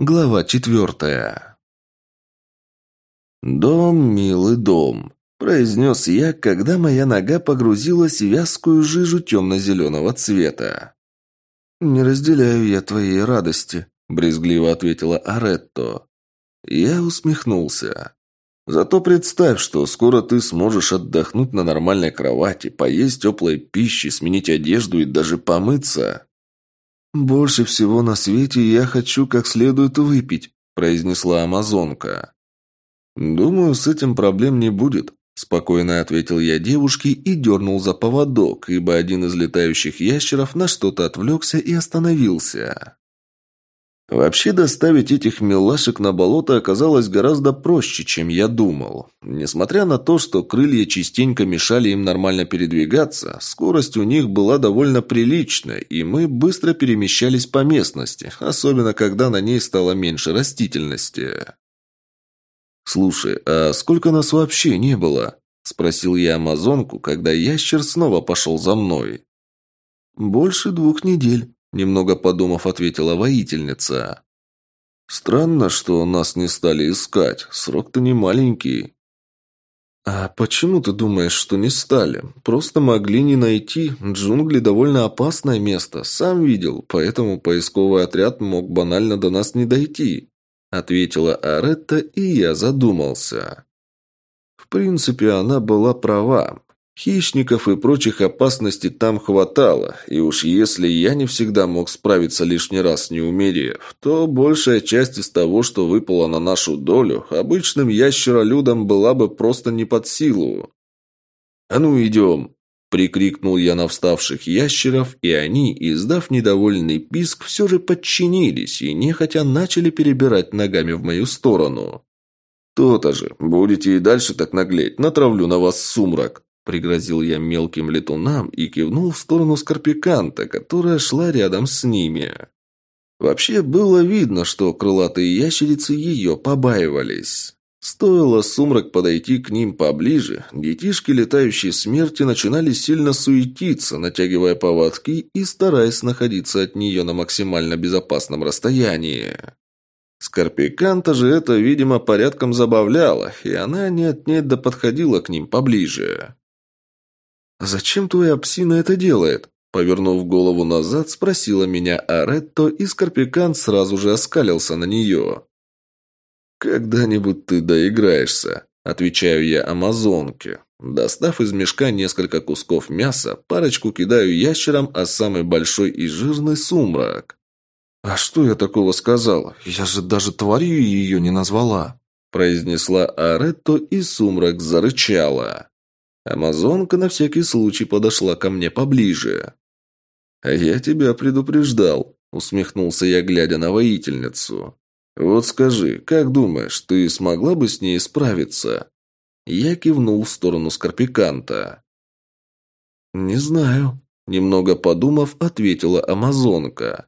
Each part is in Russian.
Глава четвертая. «Дом, милый дом», – произнес я, когда моя нога погрузилась в вязкую жижу темно-зеленого цвета. «Не разделяю я твоей радости», – брезгливо ответила Аретто. Я усмехнулся. «Зато представь, что скоро ты сможешь отдохнуть на нормальной кровати, поесть теплой пищи, сменить одежду и даже помыться». «Больше всего на свете я хочу как следует выпить», – произнесла амазонка. «Думаю, с этим проблем не будет», – спокойно ответил я девушке и дернул за поводок, ибо один из летающих ящеров на что-то отвлекся и остановился. Вообще доставить этих милашек на болото оказалось гораздо проще, чем я думал. Несмотря на то, что крылья частенько мешали им нормально передвигаться, скорость у них была довольно приличная, и мы быстро перемещались по местности, особенно когда на ней стало меньше растительности. «Слушай, а сколько нас вообще не было?» – спросил я амазонку, когда ящер снова пошел за мной. «Больше двух недель», Немного подумав, ответила воительница. «Странно, что нас не стали искать. Срок-то не маленький». «А почему ты думаешь, что не стали? Просто могли не найти. Джунгли довольно опасное место, сам видел, поэтому поисковый отряд мог банально до нас не дойти», ответила Аретта, и я задумался. В принципе, она была права. Хищников и прочих опасностей там хватало, и уж если я не всегда мог справиться лишний раз, не умерев, то большая часть из того, что выпало на нашу долю, обычным ящеролюдам была бы просто не под силу. «А ну, идем!» – прикрикнул я на вставших ящеров, и они, издав недовольный писк, все же подчинились и нехотя начали перебирать ногами в мою сторону. «То-то же, будете и дальше так наглеть, натравлю на вас сумрак!» Пригрозил я мелким летунам и кивнул в сторону Скорпиканта, которая шла рядом с ними. Вообще было видно, что крылатые ящерицы ее побаивались. Стоило сумрак подойти к ним поближе, детишки летающей смерти начинали сильно суетиться, натягивая поводки и стараясь находиться от нее на максимально безопасном расстоянии. Скорпиканта же это, видимо, порядком забавляло, и она нет-нет да подходила к ним поближе. «Зачем твоя псина это делает?» Повернув голову назад, спросила меня Аретто, и Скорпикан сразу же оскалился на нее. «Когда-нибудь ты доиграешься», – отвечаю я амазонке. Достав из мешка несколько кусков мяса, парочку кидаю ящерам, а самый большой и жирный – сумрак. «А что я такого сказала? Я же даже тварью ее не назвала», – произнесла Аретто, и сумрак зарычала. Амазонка на всякий случай подошла ко мне поближе. «А я тебя предупреждал», — усмехнулся я, глядя на воительницу. «Вот скажи, как думаешь, ты смогла бы с ней справиться?» Я кивнул в сторону Скорпиканта. «Не знаю», — немного подумав, ответила Амазонка.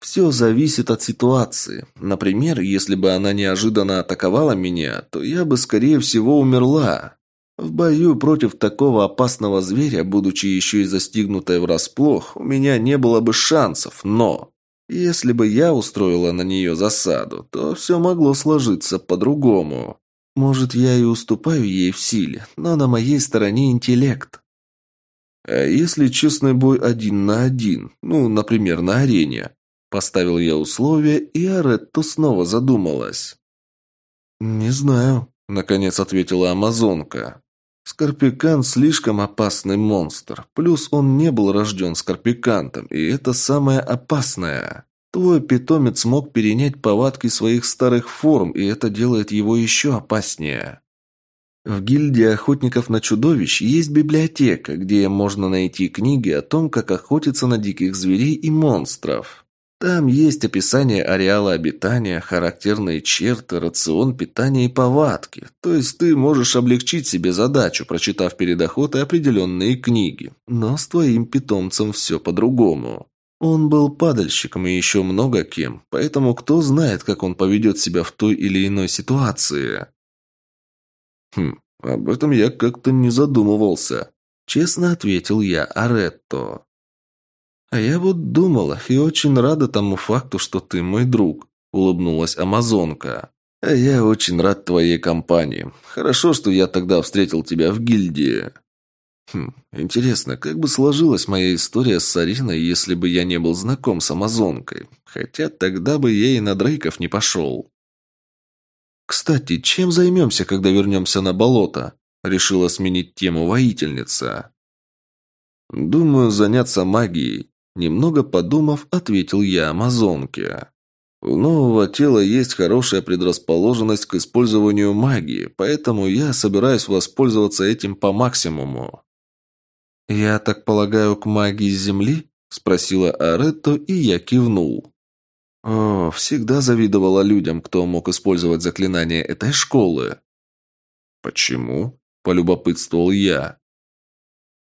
«Все зависит от ситуации. Например, если бы она неожиданно атаковала меня, то я бы, скорее всего, умерла. В бою против такого опасного зверя, будучи еще и застигнутой врасплох, у меня не было бы шансов, но... Если бы я устроила на нее засаду, то все могло сложиться по-другому. Может, я и уступаю ей в силе, но на моей стороне интеллект. А если честный бой один на один, ну, например, на арене? Поставил я условие, и Аретто снова задумалась. «Не знаю», — наконец ответила Амазонка. Скорпикан слишком опасный монстр. Плюс он не был рожден скорпикантом, и это самое опасное. Твой питомец мог перенять повадки своих старых форм, и это делает его еще опаснее. В гильдии охотников на чудовищ есть библиотека, где можно найти книги о том, как охотиться на диких зверей и монстров. Там есть описание ареала обитания, характерные черты, рацион питания и повадки. То есть ты можешь облегчить себе задачу, прочитав перед охотой определенные книги. Но с твоим питомцем все по-другому. Он был падальщиком и еще много кем, поэтому кто знает, как он поведет себя в той или иной ситуации. Хм, об этом я как-то не задумывался. Честно ответил я Аретто. «А я вот думала и очень рада тому факту, что ты мой друг», улыбнулась амазонка. «А я очень рад твоей компании. Хорошо, что я тогда встретил тебя в гильдии». Хм, интересно, как бы сложилась моя история с Сариной, если бы я не был знаком с амазонкой? Хотя тогда бы я и на Дрейков не пошел. «Кстати, чем займемся, когда вернемся на болото?» Решила сменить тему воительница. «Думаю, заняться магией», Немного подумав, ответил я амазонке. У нового тела есть хорошая предрасположенность к использованию магии, поэтому я собираюсь воспользоваться этим по максимуму. «Я так полагаю, к магии Земли?» – спросила Аретто, и я кивнул. О, всегда завидовала людям, кто мог использовать заклинания этой школы. «Почему?» – полюбопытствовал я.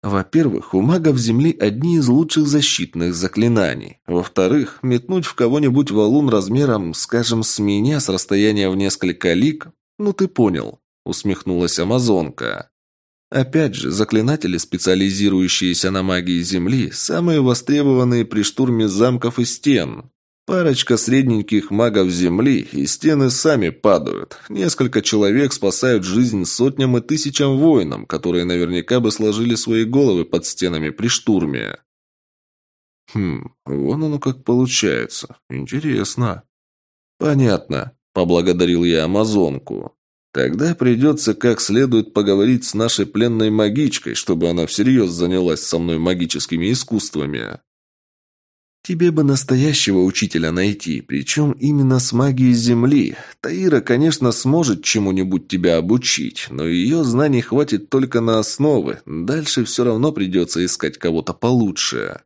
Во-первых, у магов Земли одни из лучших защитных заклинаний. Во-вторых, метнуть в кого-нибудь валун размером, скажем, с меня с расстояния в несколько лик, ну ты понял, усмехнулась амазонка. Опять же, заклинатели, специализирующиеся на магии Земли, самые востребованные при штурме замков и стен. Парочка средненьких магов земли, и стены сами падают. Несколько человек спасают жизнь сотням и тысячам воинам, которые наверняка бы сложили свои головы под стенами при штурме. Хм, вон оно как получается. Интересно. Понятно, поблагодарил я амазонку. Тогда придется как следует поговорить с нашей пленной магичкой, чтобы она всерьез занялась со мной магическими искусствами. Тебе бы настоящего учителя найти, причем именно с магией Земли. Таира, конечно, сможет чему-нибудь тебя обучить, но ее знаний хватит только на основы. Дальше все равно придется искать кого-то получше.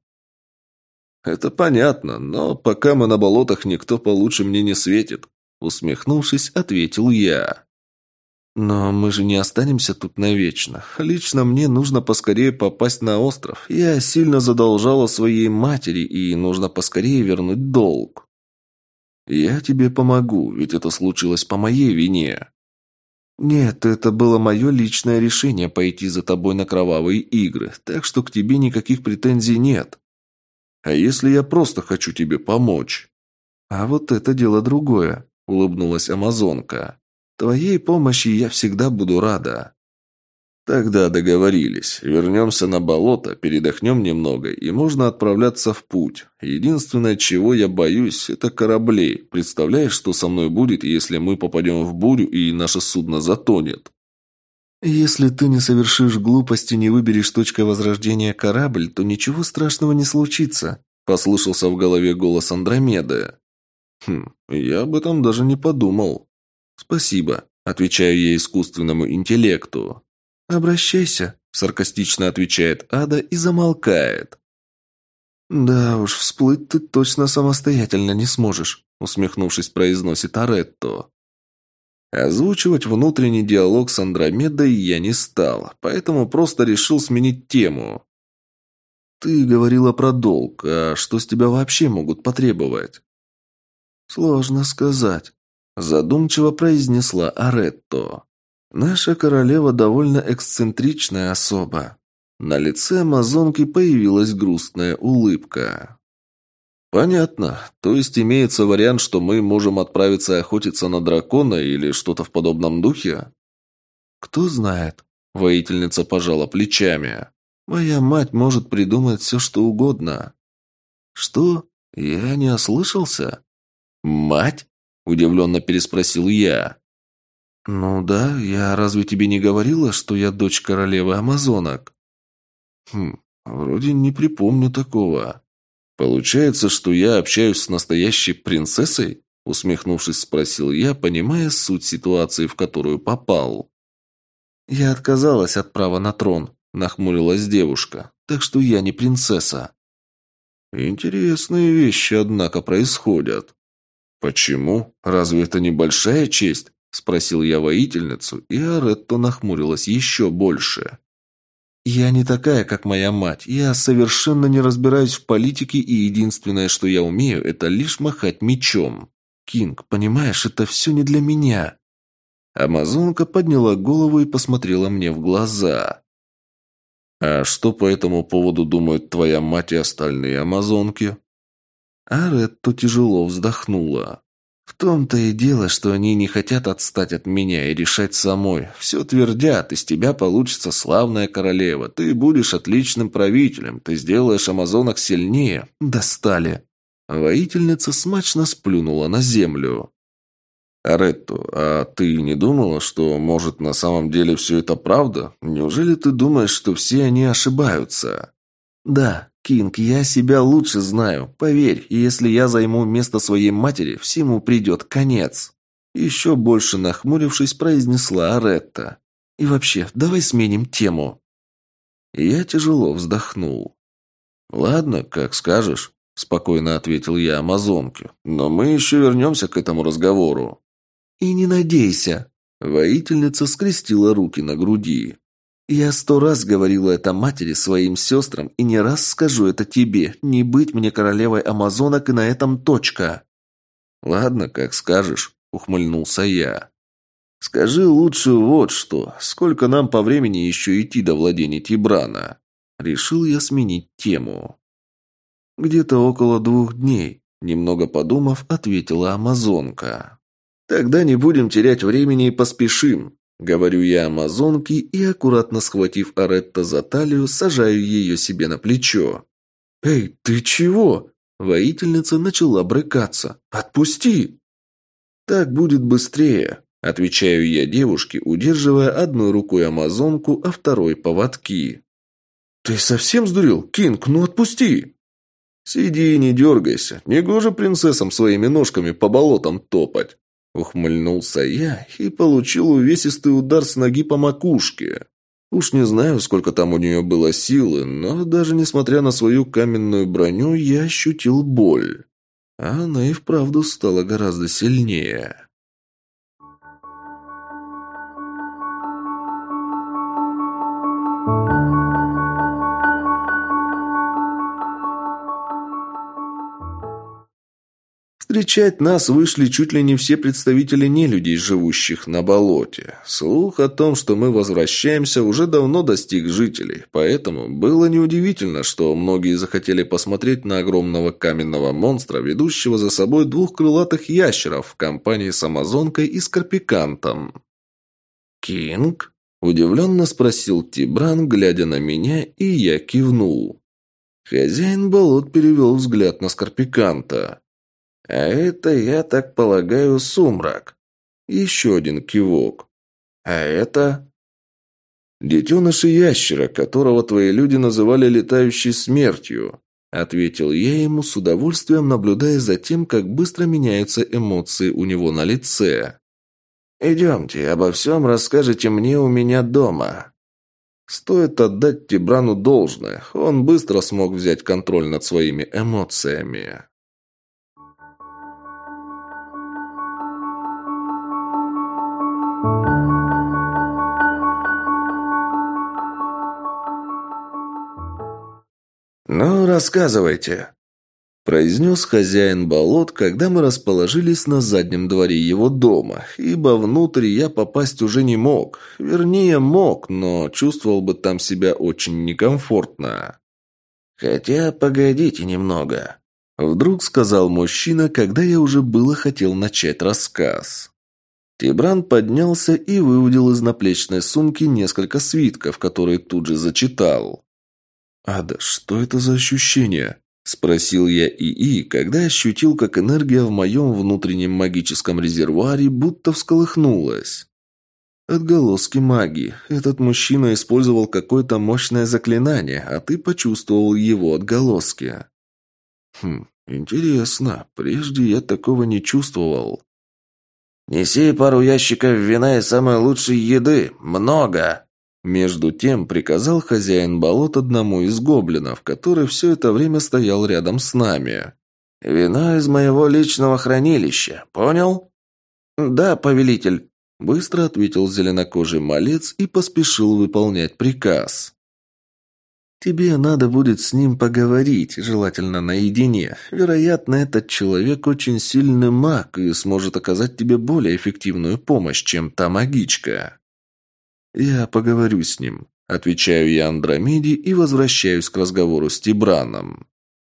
Это понятно, но пока мы на болотах, никто получше мне не светит. Усмехнувшись, ответил я. «Но мы же не останемся тут навечно. Лично мне нужно поскорее попасть на остров. Я сильно задолжала своей матери, и нужно поскорее вернуть долг». «Я тебе помогу, ведь это случилось по моей вине». «Нет, это было мое личное решение пойти за тобой на кровавые игры, так что к тебе никаких претензий нет». «А если я просто хочу тебе помочь?» «А вот это дело другое», — улыбнулась Амазонка. Твоей помощи я всегда буду рада». «Тогда договорились. Вернемся на болото, передохнем немного, и можно отправляться в путь. Единственное, чего я боюсь, это кораблей. Представляешь, что со мной будет, если мы попадем в бурю и наше судно затонет?» «Если ты не совершишь глупости, не выберешь точкой возрождения корабль, то ничего страшного не случится», – послышался в голове голос Андромеды. «Хм, я об этом даже не подумал». «Спасибо», – отвечаю я искусственному интеллекту. «Обращайся», – саркастично отвечает Ада и замолкает. «Да уж, всплыть ты точно самостоятельно не сможешь», – усмехнувшись, произносит Аретто. Озвучивать внутренний диалог с Андромедой я не стал, поэтому просто решил сменить тему. «Ты говорила про долг, а что с тебя вообще могут потребовать?» «Сложно сказать. Задумчиво произнесла Аретто. Наша королева довольно эксцентричная особа. На лице амазонки появилась грустная улыбка. «Понятно. То есть имеется вариант, что мы можем отправиться охотиться на дракона или что-то в подобном духе?» «Кто знает?» – воительница пожала плечами. «Моя мать может придумать все, что угодно». «Что? Я не ослышался?» «Мать?» Удивленно переспросил я. «Ну да, я разве тебе не говорила, что я дочь королевы амазонок?» «Хм, вроде не припомню такого. Получается, что я общаюсь с настоящей принцессой?» Усмехнувшись, спросил я, понимая суть ситуации, в которую попал. «Я отказалась от права на трон», – нахмурилась девушка, – «так что я не принцесса». «Интересные вещи, однако, происходят». «Почему? Разве это не большая честь?» – спросил я воительницу, и Аретто нахмурилась еще больше. «Я не такая, как моя мать. Я совершенно не разбираюсь в политике, и единственное, что я умею, это лишь махать мечом. Кинг, понимаешь, это все не для меня». Амазонка подняла голову и посмотрела мне в глаза. «А что по этому поводу думают твоя мать и остальные амазонки?» Аретто тяжело вздохнула. В том-то и дело, что они не хотят отстать от меня и решать самой. Все твердят, из тебя получится славная королева. Ты будешь отличным правителем. Ты сделаешь амазонок сильнее. Достали. Воительница смачно сплюнула на землю. «Аретто, а ты не думала, что, может, на самом деле все это правда? Неужели ты думаешь, что все они ошибаются?» «Да, Кинг, я себя лучше знаю. Поверь, если я займу место своей матери, всему придет конец». Еще больше нахмурившись, произнесла Аретта. «И вообще, давай сменим тему». Я тяжело вздохнул. «Ладно, как скажешь», – спокойно ответил я амазонке. «Но мы еще вернемся к этому разговору». «И не надейся!» Воительница скрестила руки на груди. «Я сто раз говорила это матери, своим сестрам, и не раз скажу это тебе. Не быть мне королевой амазонок, и на этом точка!» «Ладно, как скажешь», — ухмыльнулся я. «Скажи лучше вот что. Сколько нам по времени еще идти до владения Тибрана?» Решил я сменить тему. «Где-то около двух дней», — немного подумав, ответила амазонка. «Тогда не будем терять времени и поспешим», — говорю я амазонке и, аккуратно схватив Аретта за талию, сажаю ее себе на плечо. «Эй, ты чего?» Воительница начала брыкаться. «Отпусти!» «Так будет быстрее», — отвечаю я девушке, удерживая одной рукой амазонку, а второй поводки. «Ты совсем сдурел? Кинг, ну отпусти!» «Сиди и не дергайся. Негоже принцессам своими ножками по болотам топать». Ухмыльнулся я и получил увесистый удар с ноги по макушке. Уж не знаю, сколько там у нее было силы, но даже несмотря на свою каменную броню, я ощутил боль. А она и вправду стала гораздо сильнее. Встречать нас вышли чуть ли не все представители нелюдей, живущих на болоте. Слух о том, что мы возвращаемся, уже давно достиг жителей, поэтому было неудивительно, что многие захотели посмотреть на огромного каменного монстра, ведущего за собой двух крылатых ящеров в компании с амазонкой и скорпикантом. «Кинг?» – удивленно спросил Тибран, глядя на меня, и я кивнул. Хозяин болот перевел взгляд на скорпиканта. А это, я так полагаю, сумрак. Еще один кивок. А это... «Детеныш ящера, которого твои люди называли летающей смертью», ответил я ему с удовольствием, наблюдая за тем, как быстро меняются эмоции у него на лице. «Идемте, обо всем расскажете мне у меня дома». Стоит отдать Тибрану должное, он быстро смог взять контроль над своими эмоциями. Рассказывайте», – произнес хозяин болот, когда мы расположились на заднем дворе его дома, ибо внутрь я попасть уже не мог. Вернее, мог, но чувствовал бы там себя очень некомфортно. «Хотя, погодите немного», – вдруг сказал мужчина, когда я уже было хотел начать рассказ. Тибран поднялся и выудил из наплечной сумки несколько свитков, которые тут же зачитал. «Ада, что это за ощущение?» – спросил я ИИ, когда ощутил, как энергия в моем внутреннем магическом резервуаре будто всколыхнулась. «Отголоски магии. Этот мужчина использовал какое-то мощное заклинание, а ты почувствовал его отголоски». «Хм, интересно. Прежде я такого не чувствовал». «Неси пару ящиков вина и самой лучшей еды. Много!» Между тем приказал хозяин болот одному из гоблинов, который все это время стоял рядом с нами. «Вино из моего личного хранилища, понял?» «Да, повелитель», – быстро ответил зеленокожий малец и поспешил выполнять приказ. «Тебе надо будет с ним поговорить, желательно наедине. Вероятно, этот человек очень сильный маг и сможет оказать тебе более эффективную помощь, чем та магичка». «Я поговорю с ним», – отвечаю я Андромеде и возвращаюсь к разговору с Тибраном.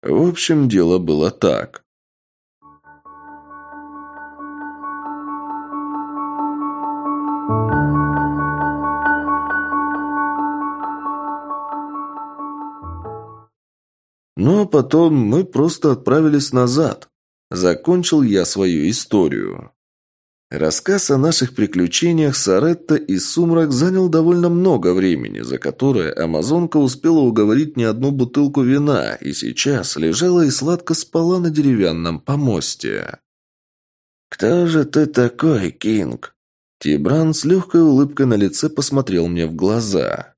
В общем, дело было так. Ну а потом мы просто отправились назад. Закончил я свою историю. Рассказ о наших приключениях Саретта и Сумрак занял довольно много времени, за которое Амазонка успела уговорить не одну бутылку вина и сейчас лежала и сладко спала на деревянном помосте. «Кто же ты такой, Кинг?» Тибран с легкой улыбкой на лице посмотрел мне в глаза.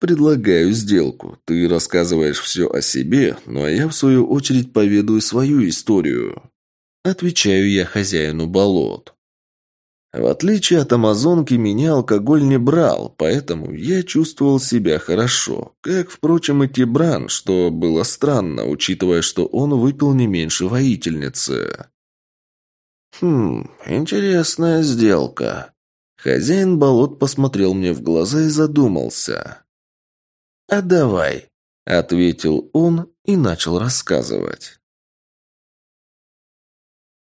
«Предлагаю сделку. Ты рассказываешь все о себе, ну а я, в свою очередь, поведаю свою историю». Отвечаю я хозяину болот. В отличие от амазонки, меня алкоголь не брал, поэтому я чувствовал себя хорошо. Как, впрочем, и Тибран, что было странно, учитывая, что он выпил не меньше воительницы. «Хм, интересная сделка». Хозяин болот посмотрел мне в глаза и задумался. «А давай», — ответил он и начал рассказывать.